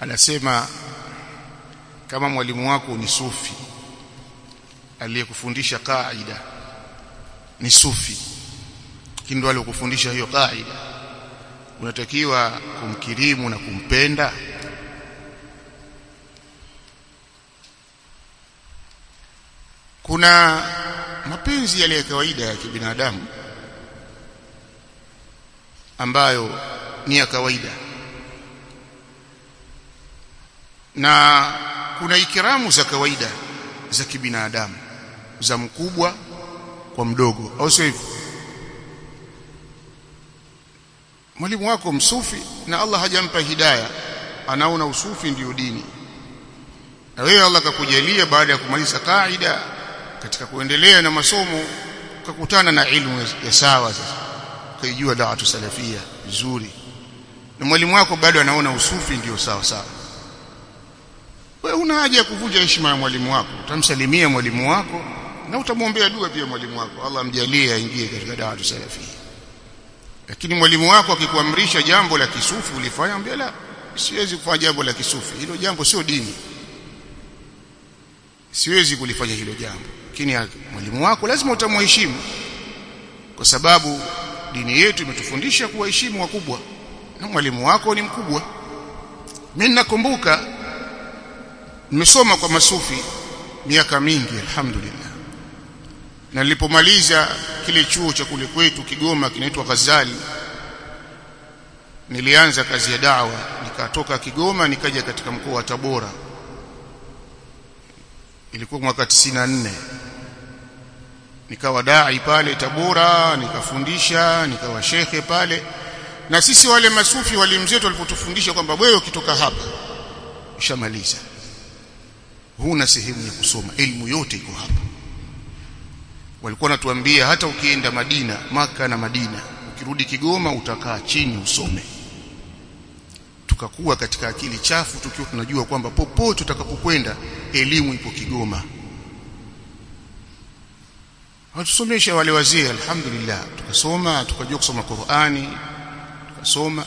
anasema kama mwalimu wako ni sufi aliyekufundisha kaida ni sufi. Kindo aliyokufundisha hiyo kaida. Unatakiwa kumkirimu na kumpenda. Kuna mapenzi yale ya kawaida ya kibinadamu ambayo ni ya kawaida na kuna ikiramu za kawaida za kibinadamu za mkubwa kwa mdogo au sio hivyo? Mwalimu wako msufi na Allah hajampa hidaya anaona usufi ndiyo dini. Na wewe Allah akakujalia baada ya kumaliza kaida katika kuendelea na masomo ukakutana na ilmu ya sawa sasa ukaijua da'atu salafia vizuri na mwalimu wako bado anaona usufi ndiyo sawa sawa wewe una haja ya kuvunja heshima ya mwalimu wako. Utamsalimia mwalimu wako na utamwombea dua pia mwalimu wako. Allah amjalie aingie katika da'watu salafi. Lakini mwalimu wako akikuamrisha jambo la kisufi ulifanya ambia la siwezi kufanya jambo la kisufi. Hilo jambo sio dini. Siwezi kulifanya hilo jambo. Lakini mwalimu wako lazima utamheshimu. Kwa sababu dini yetu imetufundisha kuwaheshimu wakubwa. Na mwalimu wako ni mkubwa. Mimi nakumbuka nimesoma kwa masufi miaka mingi alhamdulillah. Na nilipomaliza kile chuo cha kule kwetu Kigoma kinaitwa Ghazali nilianza kazi ya dawa nikatoka Kigoma nikaja katika mkoa wa Tabora. Ilikuwa mwaka 94 nikawa dai pale Tabora nikafundisha nikawa shekhe pale. Na sisi wale masufi walimzetu walipotufundisha kwamba wewe ukitoka hapa ushamaliza huna sehemu ya kusoma. Elimu yote iko hapa. Walikuwa natuambia hata ukienda Madina maka na Madina ukirudi Kigoma utakaa chini usome. Tukakuwa katika akili chafu tukiwa tunajua kwamba popote utakapokwenda elimu ipo Kigoma. Watusomesha wale wazee alhamdulillah. Tukasoma tukajua kusoma Qur'ani tukasoma.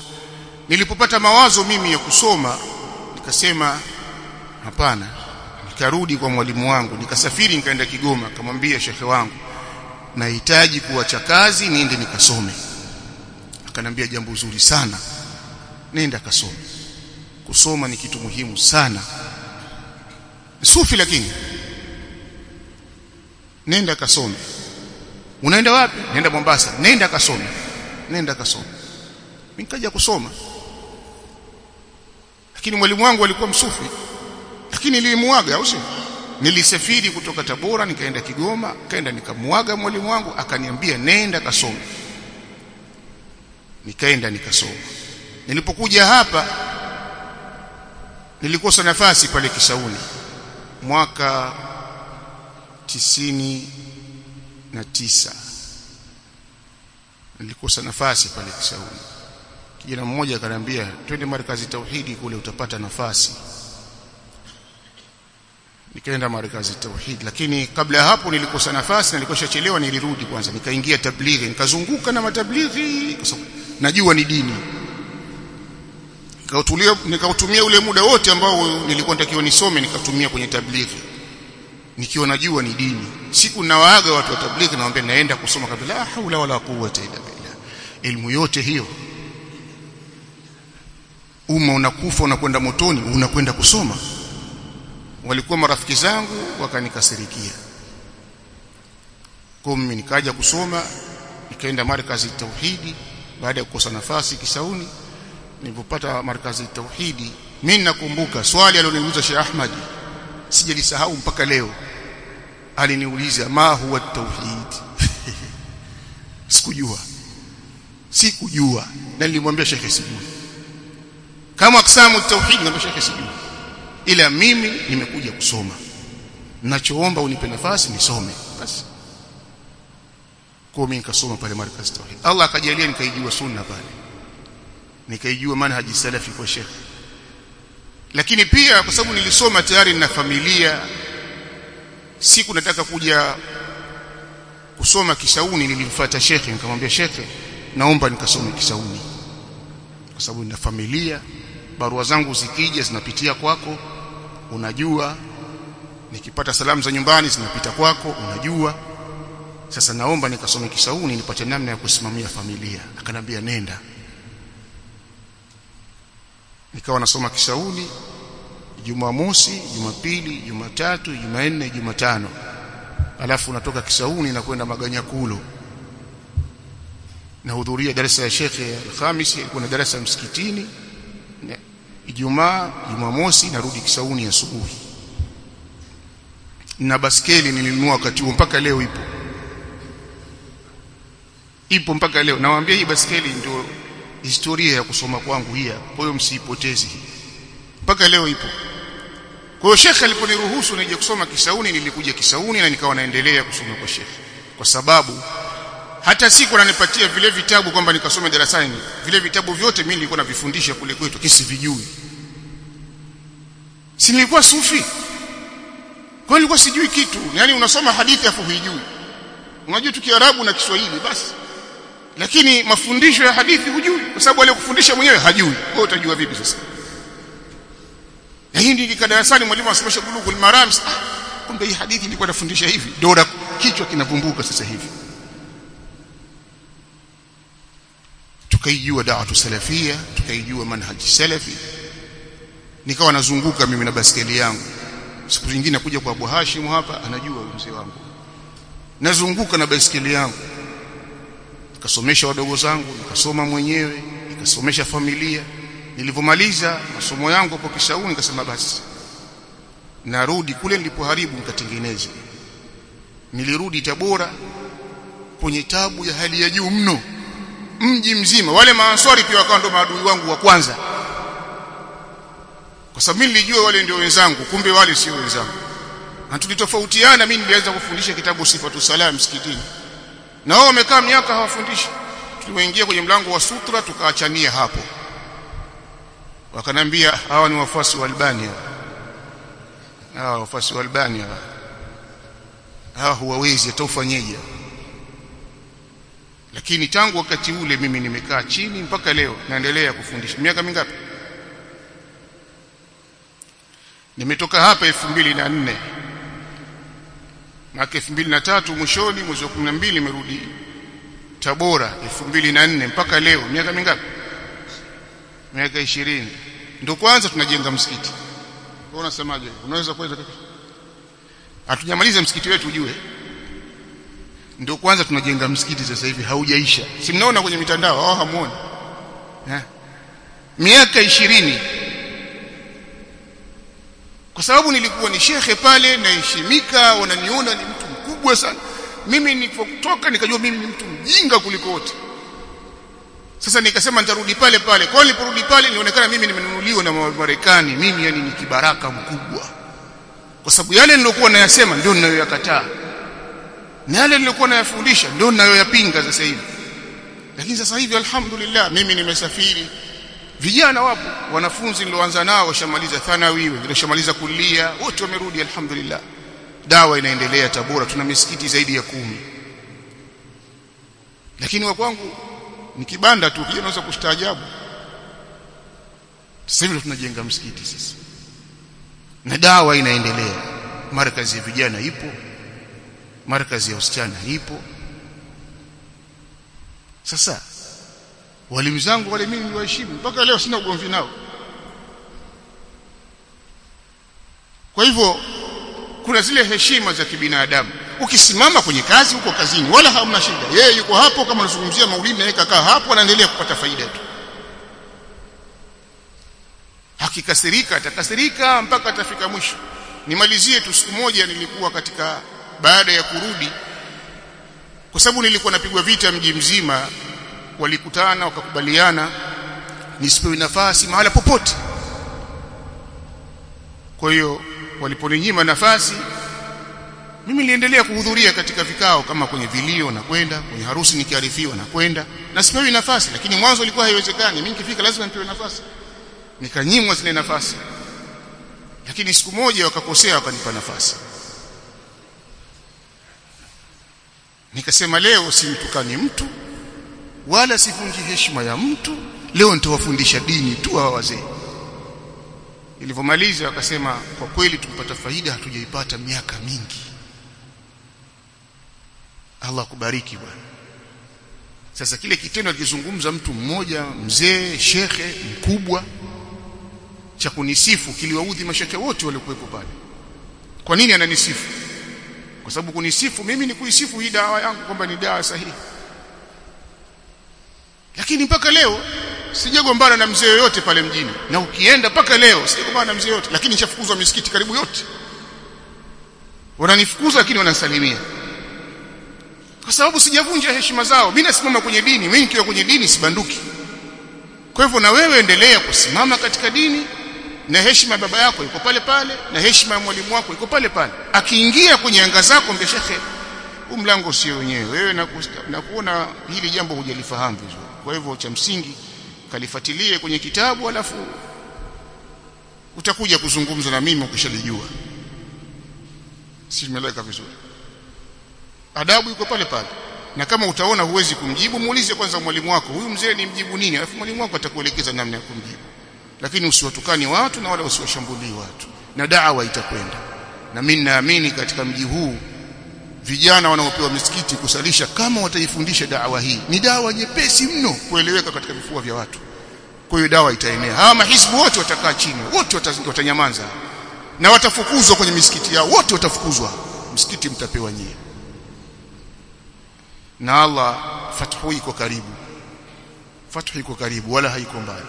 Nilipopata mawazo mimi ya kusoma nikasema hapana nikarudi kwa mwalimu wangu nikasafiri nikaenda Kigoma akamwambia shekhe wangu nahitaji kuacha kazi niende nikasome. Akanambia jambo zuri sana nenda kasome. Kusoma ni kitu muhimu sana. Sufi lakini. Nenda kasome. Unaenda wapi? Nenda Mombasa. Nenda kasome. Nenda kasome. Nikaja kusoma. Lakini mwalimu wangu alikuwa msufi lakini nilimuaga au si? Nilisafiri kutoka Tabora nikaenda Kigoma kaenda nikamuaga mwalimu wangu akaniambia nenda kasome. Nikaenda nikasoma. Nilipokuja hapa nilikosa nafasi pale Kisauni. Mwaka tisini na tisa. Nilikosa nafasi pale Kisauni. Kijana mmoja akaniambia twende markazi tauhidi kule utapata nafasi nikaenda markazi tauhid lakini kabla ya hapo nilikosa nafasi na nilikoshachelewa nilirudi kwanza nikaingia tablighi nikazunguka na matablighi najua ni dini. Nikautulia nikautumia ule muda wote ambao nilikuwa natakiwa nisome nikatumia kwenye tablighi nikiwa najua ni dini. Siku nawaaga watu wa tablighi nawaambia naenda kusoma kabla la haula wala quwwata illa billah. Elimu yote hiyo. Umma unakufa unakwenda motoni unakwenda kusoma walikuwa marafiki zangu wakanikasirikia. Kumi nikaja kusoma nikaenda markazi tauhidi. Baada ya kukosa nafasi Kisauni nilipopata markazi tauhidi mimi nakumbuka swali aliloniuliza Sheikh Ahmad sijalisahau mpaka leo. Aliniuliza ma huwa tauhid? Sikujua. Sikujua. Na nilimwambia Sheikh sijui. Kama aksamu tauhid na Sheikh sijui ila mimi nimekuja kusoma. Ninachoomba unipe nafasi nisome. Basi. Mimi nikasoma pale markaz tauhid Allah akajalia nikaijua sunna pale. Nikaijua manhaji salafi kwa shekhi lakini pia kwa sababu nilisoma tayari na familia siku nataka kuja kusoma Kisauni nilimfuata shekhi nikamwambia shekhi naomba nikasome Kisauni. Kwa sababu nina familia barua zangu zikija zinapitia kwako unajua nikipata salamu za nyumbani zinapita kwako unajua sasa naomba nikasome kisauni nipate namna ya kusimamia familia akanambia nenda nikawa nasoma kisauni Jumamosi, Jumapili, Jumatatu, Jumanne, Jumatano. Alafu natoka Kisauni na kwenda Maganyakulo. Nahudhuria darasa ya Sheikh Al-Khamisi, kuna na darasa msikitini. Ijumaa, Jumamosi narudi Kisauni asubuhi. Na baskeli nilinunua wakati huo mpaka leo ipo. Ipo mpaka leo. Nawaambia hii baskeli ndio historia ya kusoma kwangu hii. Kwa hiyo msiipotezi. Mpaka leo ipo. Kwa hiyo Sheikh aliponiruhusu nije kusoma Kisauni nilikuja Kisauni na nikawa naendelea kusoma kwa Sheikh. Kwa sababu hata siku ananipatia vile vitabu kwamba nikasome darasani, vile vitabu vyote mimi nilikuwa navifundisha kule kwetu kisivijui. Si nilikuwa sufi. Kwa nilikuwa sijui kitu. yani unasoma hadithi afu huijui. Unajua tu Kiarabu na Kiswahili basi. Lakini mafundisho ya hadithi hujui kwa sababu aliyokufundisha mwenyewe hajui. Wewe utajua vipi sasa? na hii ndio darasani mwalimu anasomesha bulughul marams ah, kumbe hii hadithi ilikuwa nafundisha hivi ndio kichwa kinavumbuka sasa hivi tukaijua da'watu salafia tukaijua manhaji salafi nikawa nazunguka mimi na baskeli yangu. Siku nyingine kuja kwa Abu Hashim hapa anajua mzee wangu. Nazunguka na baskeli yangu. Nikasomesha wadogo zangu nikasoma mwenyewe nikasomesha familia. Nilivyomaliza masomo yangu hapo kishauri nikasema basi narudi kule nilipoharibu nikatengeneze nilirudi Tabora kwenye tabu ya hali ya juu mno mji mzima. Wale maanswari pia wakawa ndo maadui wangu wa kwanza. Kwa sababu mimi nilijua wale ndio wenzangu kumbe wale sio wenzangu. Na tulitofautiana mimi nilianza kufundisha kitabu sifatu salam msikitini. Na wao wamekaa miaka hawafundishi. Tulipoingia kwenye mlango wa sutra tukaachania hapo. Wakanambia hawa ni wafuasi wa Albania. Hawa wafuasi wa Albania. Hawa huwawezi hata ufanyeje lakini tangu wakati ule mimi nimekaa chini mpaka leo naendelea kufundisha. Miaka mingapi? Nimetoka hapa 2004 mwaka 2003 mwishoni mwezi wa 12 nimerudi Tabora 2004 mpaka leo miaka mingapi? Miaka 20 ndio kwanza tunajenga msikiti. Unasemaje? Unaweza kwenda hatujamaliza msikiti wetu ujue ndio kwanza tunajenga msikiti sasa hivi haujaisha. Si mnaona kwenye mitandao? Hao hamuoni. Eh? Miaka 20 kwa sababu nilikuwa ni shekhe pale naheshimika wananiona ni mtu mkubwa sana. Mimi nilipotoka nikajua mimi ni mtu mjinga kuliko wote. Sasa nikasema nitarudi pale pale. Kwa niliporudi pale nilionekana mimi nimenunuliwa na Marekani. Mimi yani ni kibaraka mkubwa. Kwa sababu yale nilokuwa nayasema ndio ninayoyakataa na yale nilikuwa nayafundisha ndio ninayoyapinga sasa hivi. Lakini sasa hivi alhamdulillah mimi nimesafiri. Vijana wapo wanafunzi nilioanza nao washamaliza thanawi washamaliza kulia wote wamerudi alhamdulillah. Dawa inaendelea Tabora tuna misikiti zaidi ya kumi. Lakini wa kwangu ni kibanda tu kijana naweza kustaajabu. Sasa hivi tunajenga msikiti sasa. Na dawa inaendelea. Markazi ya vijana ipo markazi ya usichana ipo. Sasa walimu zangu wale mimi niwaheshimu mpaka leo sina ugomvi nao. Kwa hivyo kuna zile heshima za kibinadamu. Ukisimama kwenye kazi huko kazini wala hamna shida. Yeye yuko hapo kama anazungumzia maulidi na yeye hapo anaendelea kupata faida tu. Akikasirika atakasirika mpaka atafika mwisho. Nimalizie tu siku moja nilikuwa katika baada ya kurudi kwa sababu nilikuwa napigwa vita mji mzima walikutana wakakubaliana nisipewe nafasi mahala popote. Kwa hiyo waliponinyima nafasi mimi niliendelea kuhudhuria katika vikao kama kwenye vilio na kwenda kwenye harusi nikiarifiwa na kwenda na sipewi nafasi lakini mwanzo ilikuwa haiwezekani. Mimi nikifika lazima nipewe nafasi. Nikanyimwa zile nafasi. Lakini siku moja wakakosea wakanipa nafasi nikasema leo simtukani mtu wala sivunji heshima ya mtu. Leo nitawafundisha dini tu hawa wazee. Ilivyomaliza wakasema kwa kweli tumpata faida hatujaipata miaka mingi. Allah kubariki bwana. Sasa kile kitendo alikizungumza mtu mmoja mzee shekhe mkubwa cha kunisifu kiliwaudhi mashekhe wote waliokuwepo pale. Kwa nini ananisifu kwa sababu kunisifu mimi ni kuisifu hii dawa yangu kwamba ni dawa sahihi. Lakini mpaka leo sijagombana na mzee yoyote pale mjini. Na ukienda mpaka leo sijagombana na mzee yoyote. Lakini nishafukuzwa misikiti karibu yote. Wananifukuza lakini wanasalimia kwa sababu sijavunja heshima zao. Mimi nasimama kwenye dini. Mimi nikiwa kwenye dini sibanduki. Kwa hivyo na wewe endelea kusimama katika dini na heshima ya baba yako iko pale pale na heshima ya mwalimu wako iko pale pale. Akiingia kwenye anga zako mbe shekhe huu mlango sio wenyewe. Wewe na, na kuona hili jambo hujalifahamu vizuri. Kwa hivyo cha msingi kalifuatilie kwenye kitabu alafu utakuja kuzungumza na mimi ukishalijua. Si tumeleka vizuri? Adabu iko pale pale. Na kama utaona huwezi kumjibu muulize kwanza mwalimu wako huyu mzee ni mjibu nini? Alafu mwalimu wako atakuelekeza namna ya kumjibu lakini usiwatukani watu na wala usiwashambulii watu. Na da'wa itakwenda. Na mimi naamini katika mji huu vijana wanaopewa misikiti kusalisha kama wataifundisha dawa hii ni dawa nyepesi mno kueleweka katika vifua vya watu. Kwa hiyo dawa itaenea. Hawa mahisbu wote watakaa chini wote watanyamaza. Na watafukuzwa kwenye misikiti yao wote watafukuzwa. Msikiti mtapewa nyie. Na Allah fathu iko karibu. Fathu iko karibu wala haiko mbali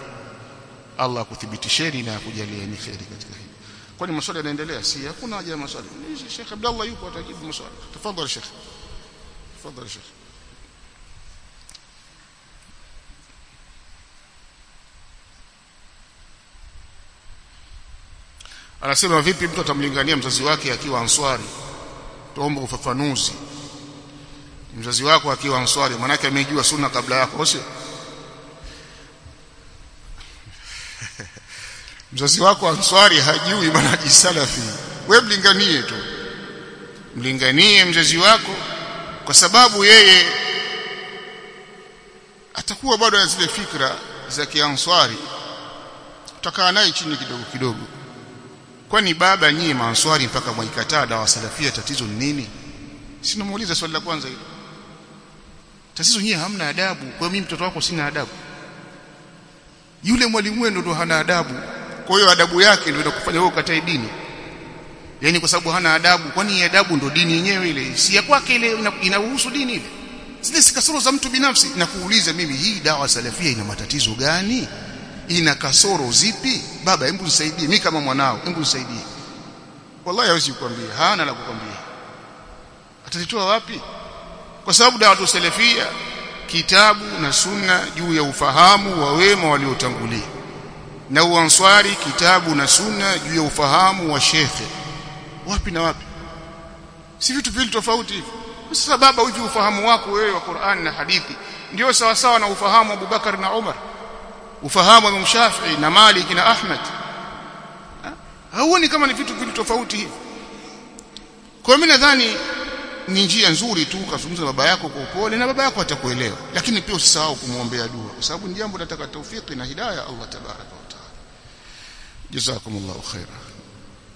Allah akuthibitisheni na akujalie ni kheri katika hili. Kwani maswali yanaendelea? Si hakuna haja ya maswali. Sheikh Abdullah yuko atajibu maswali. Tafadhali Sheikh. Tafadhali Sheikh. Anasema vipi mtu atamlingania mzazi wake akiwa answari? Tuombe ufafanuzi. Mzazi wako akiwa answari manake amejua sunna kabla yako sio mzazi wako answari hajui manhaji salafi. We mlinganie tu. Mlinganie mzazi wako kwa sababu yeye atakuwa bado na zile fikra za kianswari. Utakaa naye chini kidogo kidogo. Kwani baba nyie maanswari mpaka mwaikataa dawa salafia tatizo ni nini? Sinamuuliza swali la kwanza hilo. Tatizo nyie hamna adabu. Kwa mimi mtoto wako sina adabu yule mwalimu wenu ndo hana adabu. Kwa hiyo adabu yake ndio inakufanya wewe ukatae dini. Yani kwa sababu hana adabu kwani adabu ndo dini yenyewe ile? Si ya kwake ile inahusu dini ile? Zile si kasoro za mtu binafsi. Na kuuliza mimi hii dawa salafia ina matatizo gani? Ina kasoro zipi? Baba hebu nisaidie. Mimi kama mwanao hebu nisaidie. Wallahi hawezi kukwambia. Hana la kukwambia. Atatitoa wapi? Kwa sababu dawa salafia kitabu na sunna juu ya ufahamu wa wema waliotangulia na uanswari kitabu na sunna juu ya ufahamu wa shekhe wapi na wapi? Si vitu vile tofauti hivi. Sasa baba hivi ufahamu wako wewe wa Qur'an na hadithi ndio sawa sawa na ufahamu wa Abubakar na Umar? Ufahamu wa Imam Shafi'i na Malik na Ahmad? Hauoni kama ni vitu vile tofauti hivi? Kwa mimi nadhani ni njia nzuri tu ukazungumza baba yako kwa upole na baba yako atakuelewa. Lakini pia usisahau kumwombea dua kwa sababu ni jambo linataka taufiki na hidayah Allah tabarak wa taala. Jazakumullahu khairan